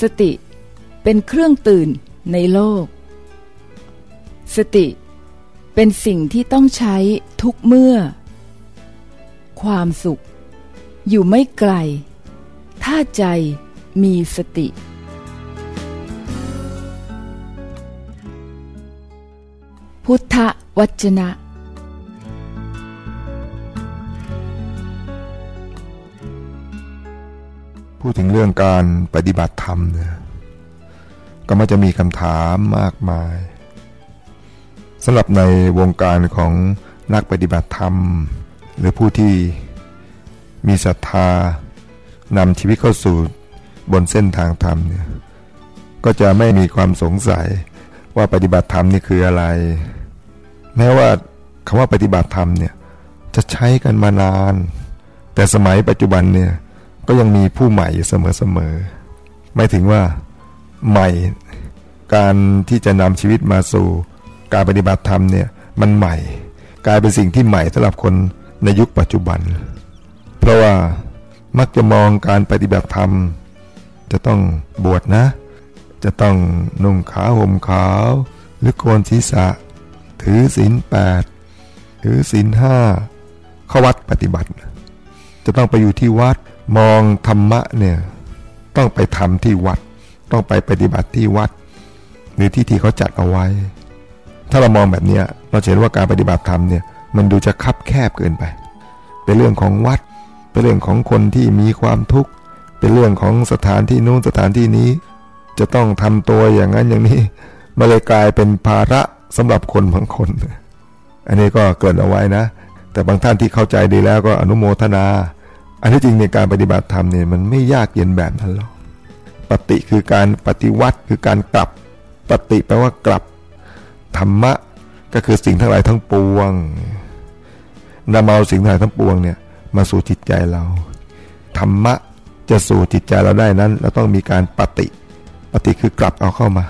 สติเป็นเครื่องตื่นในโลก สติเป็นสิ่งที่ต้องใช้ทุกเมื่อ ความสุข อยู่ไม่ไกล ถ้าใจมีสติ พุทธวจนะ พูดถึงเรื่องการปฏิบัติธรรมเนี่ยก็มักจะมีคำถามมากมายสำหรับในวงการของนักปฏิบัติธรรม หรือผู้ที่มีศรัทธานำชีวิตเข้าสู่บนเส้นทางธรรมเนี่ยก็จะไม่มีความสงสัยว่าปฏิบัติธรรมนี่คืออะไร แม้ว่าคำว่าปฏิบัติธรรมเนี่ยจะใช้กันมานาน แต่สมัยปัจจุบันเนี่ย ก็ยังมีผู้ใหม่อยู่เสมอๆไม่ถึงว่าใหม่ การที่จะนำชีวิตมาสู่ การปฏิบัติธรรมเนี่ยมันใหม่ กลายเป็นสิ่งที่ใหม่สำหรับคนในยุคปัจจุบัน เพราะว่ามักจะมองการปฏิบัติธรรม จะต้องบวชนะ จะต้องนุ่งขาวห่มขาว หรือโกนศีรษะ ถือศีลแปดถือศีลห้าเข้าวัดปฏิบัติ จะต้องไปอยู่ที่วัด มองธรรมะเนี่ยต้องไปทำที่วัด ต้องไปปฏิบัติที่วัด หรือที่ที่เขาจัดเอาไว้ ถ้าเรามองแบบนี้เราเห็นว่าการปฏิบัติธรรมเนี่ยมันดูจะคับแคบเกินไป เป็นเรื่องของวัด เป็นเรื่องของคนที่มีความทุกข์ เป็นเรื่องของสถานที่นู้นสถานที่นี้ จะต้องทำตัวอย่างนั้นอย่างนี้มาเลยกลายเป็นภาระสำหรับคนบางคน อันนี้ก็เกิดเอาไว้นะ แต่บางท่านที่เข้าใจดีแล้วก็อนุโมทนา อันที่จริงในการปฏิบัติธรรมเนี่ยมันไม่ยากเย็นแบบนั้นหรอกปฏิคือการปฏิวัติคือการกลับปฏิแปลว่ากลับธรรมะก็คือสิ่งทั้งหลายทั้งปวงนำเอาสิ่งทั้งหลายทั้งปวงเนี่ยมาสู่จิตใจเราธรรมะจะสู่จิตใจเราได้นั้น เราต้องมีการปฏิปฏิคือกลับเอาเข้ามา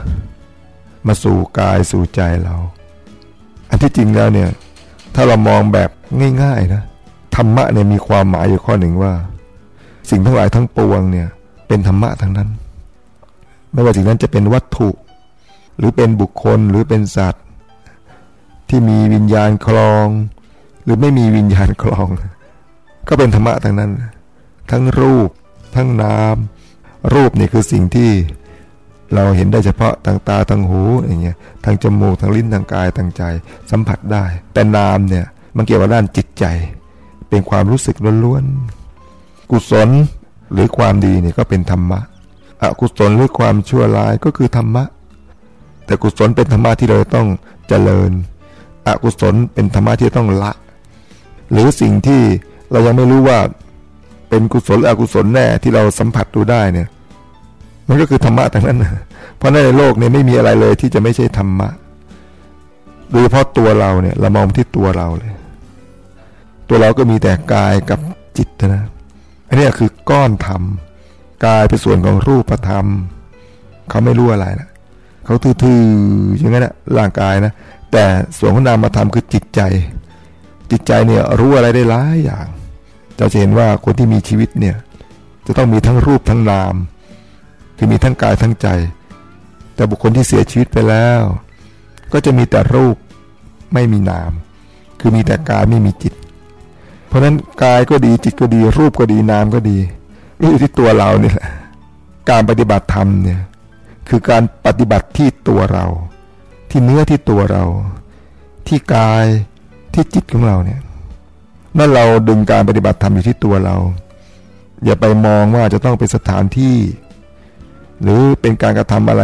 มาสู่กายสู่ใจเรา อันที่จริงแล้วเนี่ยถ้าเรามองแบบง่าย ๆนะ ธรรมะเนี่ยมีความหมายอยู่ข้อหนึ่งว่า สิ่งทั้งหลายทั้งปวงเนี่ย เป็นธรรมะทั้งนั้น ไม่ว่าสิ่งนั้นจะเป็นวัตถุ หรือเป็นบุคคลหรือเป็นสัตว์ ที่มีวิญญาณคลอง หรือไม่มีวิญญาณคลอง ก็เป็นธรรมะทั้งนั้น ทั้งรูป ทั้งนาม รูปนี่คือสิ่งที่เราเห็นได้เฉพาะทางตาทางหูอย่างเงี้ยทางจมูกทางลิ้นทางกายทางใจ สัมผัสได้ แต่นามเนี่ยมันเกี่ยวกับด้านจิตใจ เป็นความรู้สึกล้วนๆกุศลหรือความดีเนี่ยก็เป็นธรรมะอกุศลหรือความชั่วร้ายก็คือธรรมะ แต่กุศลเป็นธรรมะที่เราต้องเจริญ อกุศลเป็นธรรมะที่ต้องละ หรือสิ่งที่เรายังไม่รู้ว่าเป็นกุศลออกุศลแน่ที่เราสัมผัสดูได้เนี่ย มันก็คือธรรมะทั้งนั้นเพราะในโลกเนี่ยไม่มีอะไรเลยที่จะไม่ใช่ธรรมะโดยเฉพาะตัวเราเนี่ยเรามองที่ตัวเราเลย ตัวเราก็มีแต่กายกับจิตนะ อันนี้คือก้อนธรรม กายเป็นส่วนของรูปธรรม เขาไม่รู้อะไรนะเขาทื่อๆอย่างนั้นนะร่างกายนะ แต่ส่วนของนามธรรมคือจิตใจ จิตใจเนี่ยรู้อะไรได้หลายอย่าง เราจะเห็นว่าคนที่มีชีวิตเนี่ยจะต้องมีทั้งรูปทั้งนาม คือมีทั้งกายทั้งใจ แต่บุคคลที่เสียชีวิตไปแล้ว ก็จะมีแต่รูปไม่มีนาม คือมีแต่กายไม่มีจิต ราะฉะนั้นกายก็ดีจิตก็ดี รูปก็ดีนามก็ดีนี่อยู่ที่ตัวเราเนี่แหละการปฏิบัติธรรมเนี่ยคือการปฏิบัติที่ตัวเรา ที่เนื้อที่ตัวเรา ที่กายที่จิตของเราเนี่ยนั่นเราดึงการปฏิบัติธรรมอยู่ที่ตัวเรา อย่าไปมองว่าจะต้องเป็นสถานที่ หรือเป็นการกระทำอะไร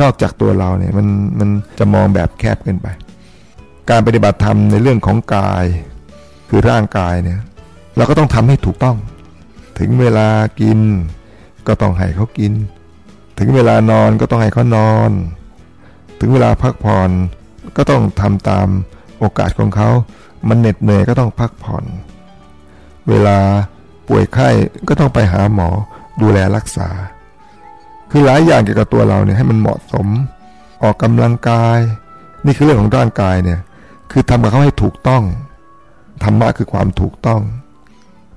นอกจากตัวเราเนี่ยมันมันจะมองแบบแคบเกินไป การปฏิบัติธรรมในเรื่องของกาย คือร่างกายเนี่ย เราก็ต้องทำให้ถูกต้อง ถึงเวลากิน ก็ต้องให้เขากิน ถึงเวลานอนก็ต้องให้เขานอน ถึงเวลาพักผ่อนก็ต้องทำตามโอกาสของเขา มันเหน็ดเหนื่อยก็ต้องพักผ่อน เวลาป่วยไข้ก็ต้องไปหาหมอดูแลรักษา คือหลายอย่างเกี่ยวกับตัวเราเนี่ยให้มันเหมาะสม ออกกำลังกาย นี่คือเรื่องของร่างกายเนี่ย คือทำกับเขาให้ถูกต้อง ธรรมะคือความถูกต้อง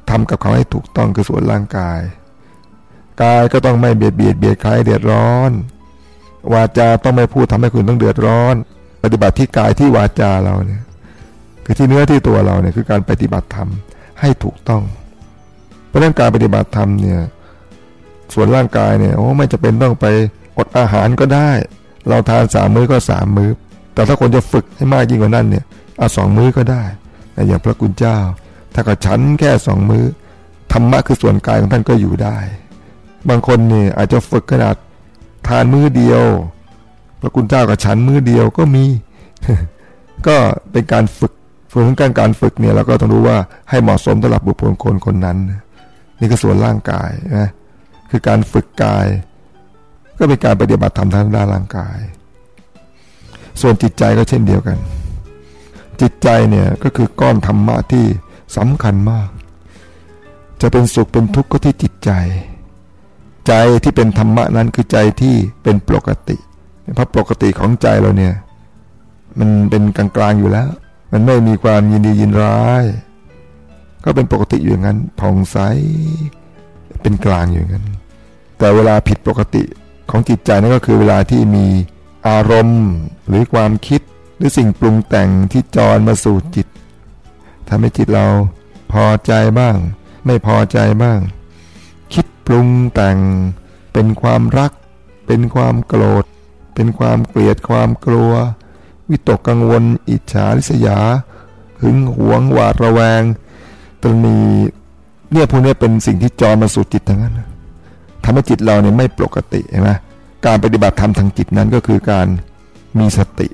ทำกับเขาให้ถูกต้องคือส่วนร่างกาย กายก็ต้องไม่เบียดเบียดเบียดใครเดือดร้อน วาจาต้องไม่พูดทำให้คุณต้องเดือดร้อน ปฏิบัติที่กายที่วาจาเราเนี่ย คือที่เนื้อที่ตัวเราเนี่ยคือการปฏิบัติธรรมให้ถูกต้อง เพราะนั้นการปฏิบัติธรรมเนี่ย ส่วนร่างกายเนี่ยโอ้ไม่จะเป็นต้องไปอดอาหารก็ได้ เราทานสามมื้อก็สามมื้อ แต่ถ้าคนจะฝึกให้มากยิ่งกว่านั้นเนี่ยเอาสองมื้อก็ได้ อย่างพระคุณเจ้า ถ้าก็ฉันแค่สองมื้อธรรมะคือส่วนกายของท่านก็อยู่ได้ บางคนเนี่ยอาจจะฝึกขนาดทานมื้อเดียว พระคุณเจ้ากับฉันมื้อเดียวก็มี ก็เป็นการฝึกส่วนของการการฝึกเนี่ยเราก็ต้องรู้ว่าให้เหมาะสมสำหรับบุคคลคนคนนั้น นี่ก็ส่วนร่างกายนะคือการฝึกกาย ก็เป็นการปฏิบัติธรรมทางด้านร่างกาย ส่วนจิตใจก็เช่นเดียวกัน จิตใจเนี่ยก็คือก้อนธรรมะที่สำคัญมาก จะเป็นสุขเป็นทุกข์ก็ที่จิตใจ ใจที่เป็นธรรมะนั้นคือใจที่เป็นปกติ เพราะปกติของใจเราเนี่ย มันเป็นกลางๆอยู่แล้ว มันไม่มีความยินดียินร้าย ก็เป็นปกติอยู่อย่างนั้นผ่องใสเป็นกลางอยู่อย่างนั้น แต่เวลาผิดปกติของจิตใจนั่นก็คือเวลาที่มีอารมณ์หรือความคิด หรือสิ่งปรุงแต่งที่จรมาสู่จิตทำให้จิตเราพอใจบ้าง ไม่พอใจบ้าง คิดปรุงแต่ง เป็นความรัก เป็นความโกรธ เป็นความเกลียดความกลัว วิตกกังวล อิจฉาริษยา หึงหวงหวาดระแวงตรนีเนี่ยพวกนี้เป็นสิ่งที่จรมาสู่จิตทั้งนั้นทำให้จิตเราเนี่ยไม่ปกติใช่ไหมการปฏิบัติธรรมทางจิตนั้นก็คือการมีสติ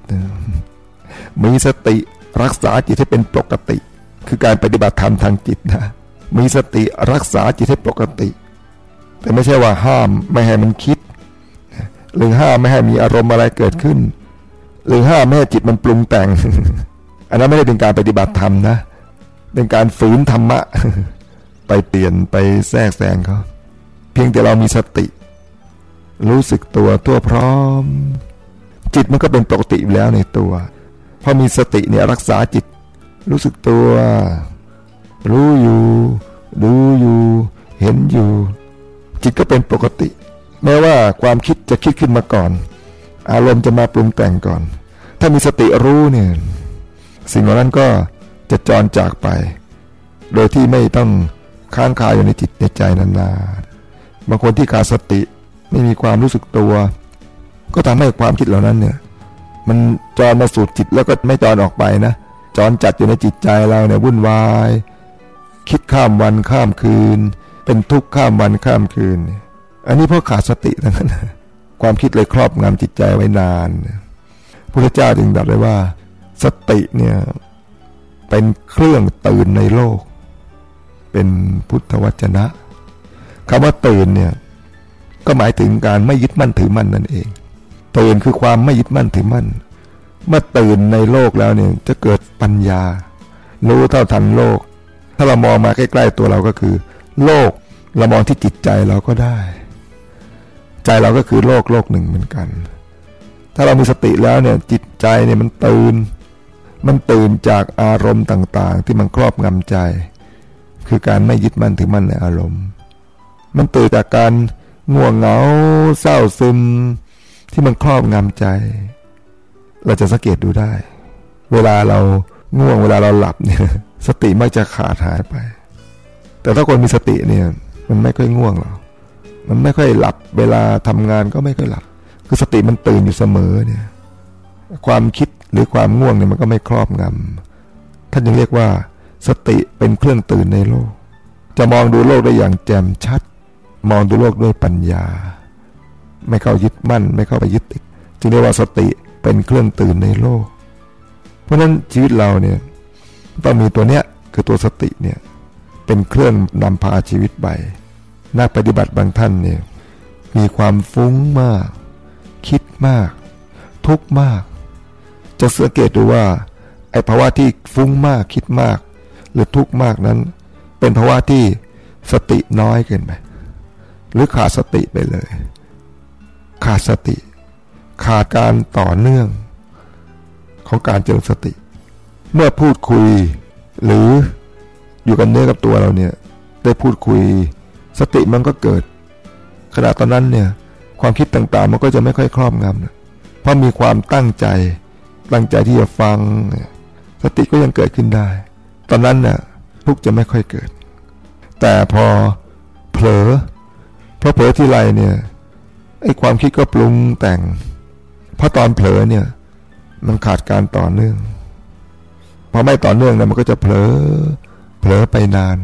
มีสติรักษาจิตให้เป็นปกติ คือการปฏิบัติธรรมทางจิตนะมีสติรักษาจิตให้ปกติ แต่ไม่ใช่ว่าห้ามไม่ให้มันคิด หรือห้ามไม่ให้มีอารมณ์อะไรเกิดขึ้น หรือห้ามไม่ให้จิตมันปรุงแต่ง อันนั้นไม่ได้เป็นการปฏิบัติธรรมนะ เป็นการฝืนธรรมะ ไปเปลี่ยนไปแทรกแซงเขาเพียงแต่เรามีสติ รู้สึกตัวตัวพร้อม จิตมันก็เป็นปกติอยู่แล้วในตัว พอมีสติเนี่ยรักษาจิต รู้สึกตัว รู้อยู่ ดูอยู่ เห็นอยู่ จิตก็เป็นปกติ แม้ว่าความคิดจะคิดขึ้นมาก่อน อารมณ์จะมาปรุงแต่งก่อน ถ้ามีสติรู้เนี่ยสิ่งเหล่านั้นก็จะจรจากไป โดยที่ไม่ต้องค้างคาอยู่ในจิตในใจนานๆบางคนที่ขาดสติไม่มีความรู้สึกตัว ก็ทำให้ความคิดเหล่านั้นเนี่ย มันจรมาสู่จิตแล้วก็ไม่จรออกไปนะจรจัดอยู่ในจิตใจเราเนี่ยวุ่นวาย คิดข้ามวันข้ามคืน เป็นทุกข์ข้ามวันข้ามคืน อันนี้เพราะขาดสติทั้งนั้นความคิดเลยครอบงำจิตใจไว้นานพระเจ้าจึงตรัสเลยว่า สติเนี่ยเป็นเครื่องตื่นในโลก เป็นพุทธวจนะคำว่าตื่นเนี่ยก็หมายถึงการไม่ยึดมั่นถือมั่นนั่นเอง ตื่นคือความไม่ยึดมั่นถือมั่น เมื่อตื่นในโลกแล้วเนี่ยจะเกิดปัญญา รู้เท่าทันโลก ถ้าเรามองมาใกล้ๆตัวเราก็คือ โลกเรามองที่จิตใจเราก็ได้ ใจเราก็คือโลกโลกหนึ่งเหมือนกัน ถ้าเรามีสติแล้วเนี่ยจิตใจเนี่ยมันตื่น มันตื่นจากอารมณ์ต่างๆ ที่มันครอบงำใจ คือการไม่ยึดมั่นถือมั่นในอารมณ์ มันตื่นจากการง่วงเหงาเศร้าซึม ที่มันครอบงำใจ เราจะสังเกตดูได้ เวลาเราง่วงเวลาเราหลับเนี่ย สติมักจะขาดหายไป แต่ถ้าคนมีสติเนี่ย มันไม่ค่อยง่วงหรอกมันไม่ค่อยหลับ เวลาทำงานก็ไม่ค่อยหลับ คือสติมันตื่นอยู่เสมอเนี่ย ความคิดหรือความง่วงเนี่ยมันก็ไม่ครอบงำท่านยังเรียกว่า สติเป็นเครื่องตื่นในโลก จะมองดูโลกได้อย่างแจ่มชัด มองดูโลกด้วยปัญญา ไม่เข้ายึดมั่น ไม่เข้าไปยึดติดจึงเรียกว่าสติเป็นเครื่องตื่นในโลก เพราะฉะนั้นชีวิตเราเนี่ยต้องมีตัวเนี้ยคือตัวสติเนี่ยเป็นเครื่องนำพาชีวิตไปนักปฏิบัติบางท่านเนี่ยมีความฟุ้งมาก คิดมาก ทุกมาก จะสังเกตดูว่าไอ้ภาวะที่ฟุ้งมากคิดมาก หรือทุกมากนั้น เป็นภาวะที่สติน้อยเกินไปหรือขาดสติไปเลย ขาดสติ ขาดการต่อเนื่อง ของการเจริญสติ เมื่อพูดคุย หรืออยู่กันเนื้อกับตัวเราเนี่ย ได้พูดคุย สติมันก็เกิดขณะตอนนั้นเนี่ย ความคิดต่างๆ มันก็จะไม่ค่อยครอบงำเพราะมีความตั้งใจ ตั้งใจที่จะฟัง สติก็ยังเกิดขึ้นได้ ตอนนั้นเนี่ยทุกจะไม่ค่อยเกิด แต่พอเผลอเพราะเผลอที่ไรเนี่ย ไอ้ความคิดก็ปรุงแต่งเพราะตอนเผลอเนี่ย มันขาดการต่อเนื่องพอไม่ต่อเนื่องนะมันก็จะเผลอเผลอไปนาน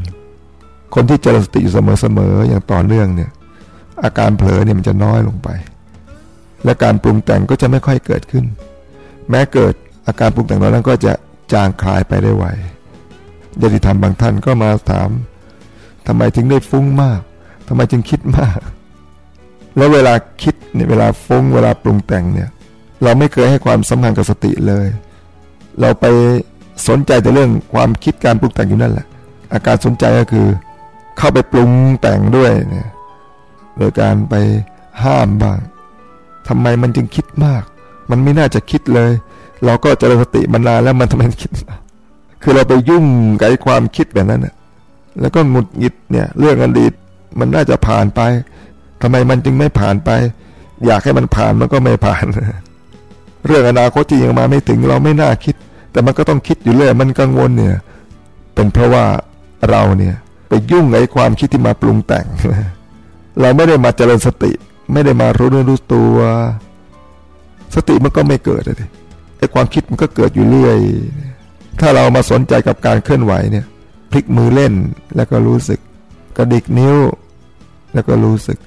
คนที่เจริญสติอยู่เสมอๆอย่างต่อเนื่องเนี่ย อาการเผลอเนี่ยมันจะน้อยลงไป และการปรุงแต่งก็จะไม่ค่อยเกิดขึ้น แม้เกิดอาการปรุงแต่งนั้นก็จะจางคลายไปได้ไวญาติธรรมบางท่านก็มาถามทำไมถึงได้ฟุ้งมากทำไมจึงคิดมาก แล้วเวลาคิดเนี่ยเวลาฟุ้งเวลาปรุงแต่งเนี่ยเราไม่เคยให้ความสำคัญกับสติเลย เราไปสนใจแต่เรื่องความคิดการปรุงแต่งอยู่นั่นแหละ อาการสนใจก็คือเข้าไปปรุงแต่งด้วยเนี่ยโดยการไปห้ามบ้างทำไมมันจึงคิดมาก มันไม่น่าจะคิดเลย เราก็เจริญสติมานานแล้วมันทำไมคิด คือเราไปยุ่งกับความคิดแบบนั้นน่ะแล้วก็หงุดหงิดเนี่ยเรื่องอดีตมันน่าจะผ่านไป ทำไมมันจึงไม่ผ่านไป อยากให้มันผ่านมันก็ไม่ผ่าน เรื่องอนาคตที่ยังมาไม่ถึงเราไม่น่าคิด แต่มันก็ต้องคิดอยู่เรื่อยมันกังวลเนี่ย เป็นเพราะว่าเราเนี่ยไปยุ่งไอ้ความคิดที่มาปรุงแต่ง เราไม่ได้มาเจริญสติ ไม่ได้มารู้เรื่องรู้ตัว สติมันก็ไม่เกิดเลยไอ้ความคิดมันก็เกิดอยู่เรื่อย ถ้าเรามาสนใจกับการเคลื่อนไหวเนี่ย พลิกมือเล่นแล้วก็รู้สึก กระดิกนิ้ว แล้วก็รู้สึก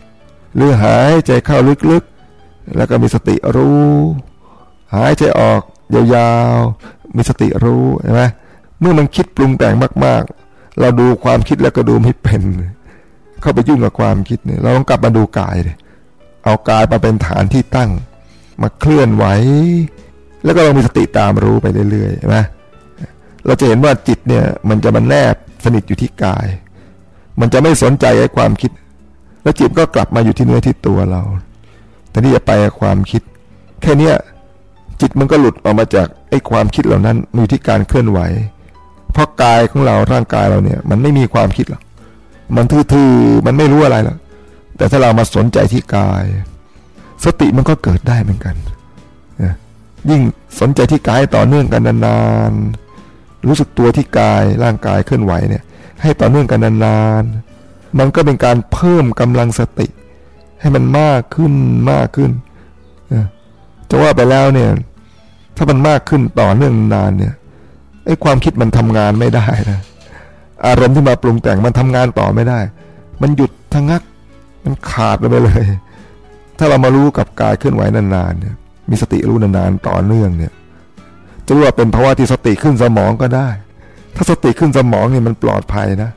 หรือหายใจเข้าลึกๆ แล้วก็มีสติรู้ หายใจออกยาวๆ มีสติรู้ใช่ไหมเมื่อมันคิดปรุงแต่งมากๆ เราดูความคิดแล้วก็ดูไม่เป็น เข้าไปยุ่งกับความคิดเนี่ยเราต้องกลับมาดูกายเลยเอากายมาเป็นฐานที่ตั้ง มาเคลื่อนไหว แล้วก็เรามีสติตามรู้ไปเรื่อยๆใช่ไหมเราจะเห็นว่าจิตเนี่ยมันจะมันแนบสนิทอยู่ที่กาย มันจะไม่สนใจไอ้ความคิด แล้วจิตก็กลับมาอยู่ที่เนื้อที่ตัวเราแต่นี่จะไปความคิด แค่เนี้ยจิตมันก็หลุดออกมาจากไอ้ความคิดเหล่านั้นมีที่การเคลื่อนไหว เพราะกายของเราร่างกายเราเนี่ย มันไม่มีความคิดหรอกมันทื่อๆมันไม่รู้อะไรหรอกแต่ถ้าเรามาสนใจที่กาย สติมันก็เกิดได้เหมือนกันยิ่งสนใจที่กายต่อเนื่องกันนานๆรู้สึกตัวที่กายร่างกายเคลื่อนไหวเนี่ย ให้ต่อเนื่องกันนานๆ มันก็เป็นการเพิ่มกำลังสติ ให้มันมากขึ้นมากขึ้นจะว่าไปแล้วเนี่ย ถ้ามันมากขึ้นต่อเนื่องนานเนี่ยไอ้ความคิดมันทำงานไม่ได้นะอารมณ์ที่มาปรุงแต่งมันทำงานต่อไม่ได้ มันหยุดทงัก มันขาดไปเลย ถ้าเรามารู้กับกายเคลื่อนไหวนานๆเนี่ย มีสติรู้นานๆต่อเนื่องเนี่ย จะรู้ว่าเป็นภาวะที่สติขึ้นสมองก็ได้ ถ้าสติขึ้นสมองเนี่ยมันปลอดภัยนะ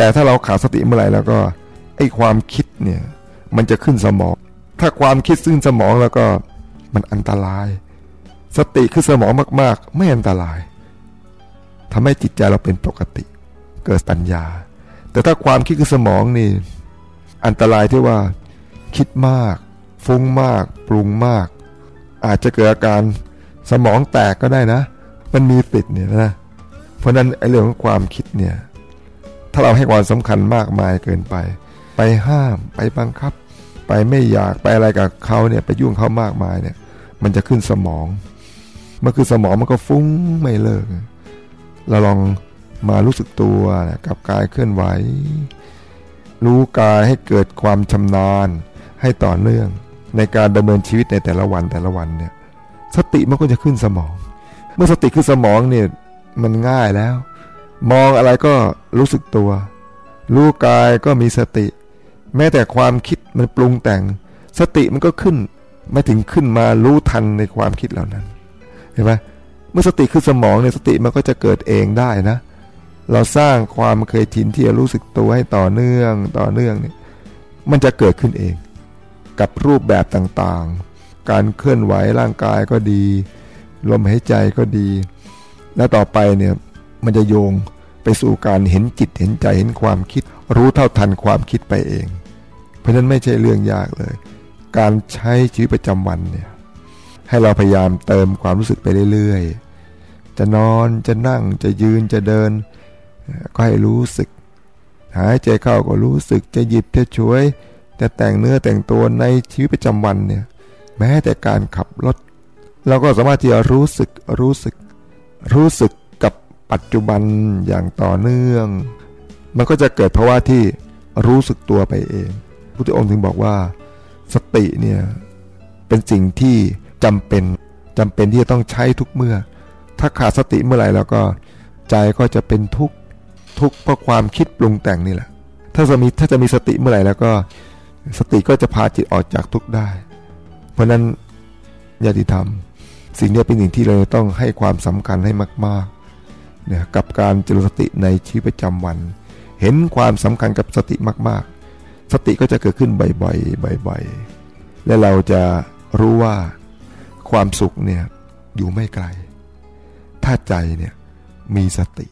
แต่ถ้าเราขาดสติเมื่อไหร่แล้วก็ไอ้ความคิดเนี่ยมันจะขึ้นสมอง ถ้าความคิดซึ่งสมองแล้วก็มันอันตราย สติคือสมองมากๆ ไม่อันตรายทำให้จิตใจเราเป็นปกติ เกิดปัญญา แต่ถ้าความคิดคือสมองนี่อันตรายที่ว่าคิดมาก ฟุ้งมาก ปรุงมาก อาจจะเกิดอาการสมองแตกก็ได้นะ มันมีติดเนี่ยนะ เพราะนั้นไอ้เรื่องของความคิดเนี่ย ถ้าเราให้ความสำคัญมากมายเกินไป ไปห้ามไปบังคับ ไปไม่อยากไปอะไรกับเขาเนี่ยไปยุ่งเขามากมายเนี่ย มันจะขึ้นสมองมันคือสมองมันก็ฟุ้งไม่เลิก เราลองมารู้สึกตัวกับกายเคลื่อนไหว รู้กายให้เกิดความชำนาญให้ต่อเนื่อง ในการดำเนินชีวิตในแต่ละวันแต่ละวันเนี่ย สติมันก็จะขึ้นสมอง เมื่อสติขึ้นสมองเนี่ยมันง่ายแล้ว มองอะไรก็รู้สึกตัว รู้กายก็มีสติ แม้แต่ความคิดมันปรุงแต่ง สติมันก็ขึ้น ไม่ถึงขึ้นมารู้ทันในความคิดเหล่านั้น เห็นไหมเมื่อสติคือสมองเนี่ยสติมันก็จะเกิดเองได้นะ เราสร้างความเคยชินที่จะรู้สึกตัวให้ต่อเนื่องต่อเนื่องเนี่ยมันจะเกิดขึ้นเอง กับรูปแบบต่างๆ การเคลื่อนไหวร่างกายก็ดี ลมหายใจก็ดี และต่อไปเนี่ย มันจะโยงไปสู่การเห็นจิตเห็นใจเห็นความคิด รู้เท่าทันความคิดไปเอง เพราะฉะนั้นไม่ใช่เรื่องยากเลย การใช้ชีวิตประจำวันเนี่ยให้เราพยายามเติมความรู้สึกไปเรื่อยๆ จะนอนจะนั่งจะยืนจะเดิน ก็ให้รู้สึก หายใจเข้าก็รู้สึกจะหยิบจะช่วย จะแต่งเนื้อแต่งตัวในชีวิตประจำวันเนี่ยแม้แต่การขับรถ เราก็สามารถที่จะรู้สึกรู้สึก รู้สึก ปัจจุบันอย่างต่อเนื่อง มันก็จะเกิดภาวะที่รู้สึกตัวไปเองพุทธองค์ถึงบอกว่า สติเนี่ยเป็นสิ่งที่จำเป็นจำเป็นที่จะต้องใช้ทุกเมื่อ ถ้าขาดสติเมื่อไหร่แล้วก็ใจก็จะเป็นทุกข์ทุกข์เพราะความคิดปรุงแต่งนี่แหละ ถ้าจะมีถ้าจะมีสติเมื่อไหร่แล้วก็สติก็จะพาจิตออกจากทุกข์ได้ เพราะนั้นญาติธรรม สิ่งนี้เป็นสิ่งที่เราต้องให้ความสำคัญให้มาก ๆ นีกับการเจริญสติในชีวิตประจำวัน เห็นความสำคัญกับสติมาก ๆ สติก็จะเกิดขึ้นบ่อยๆบ่อยๆ และเราจะรู้ว่าความสุขเนี่ยอยู่ไม่ไกล ถ้าใจเนี่ยมีสติ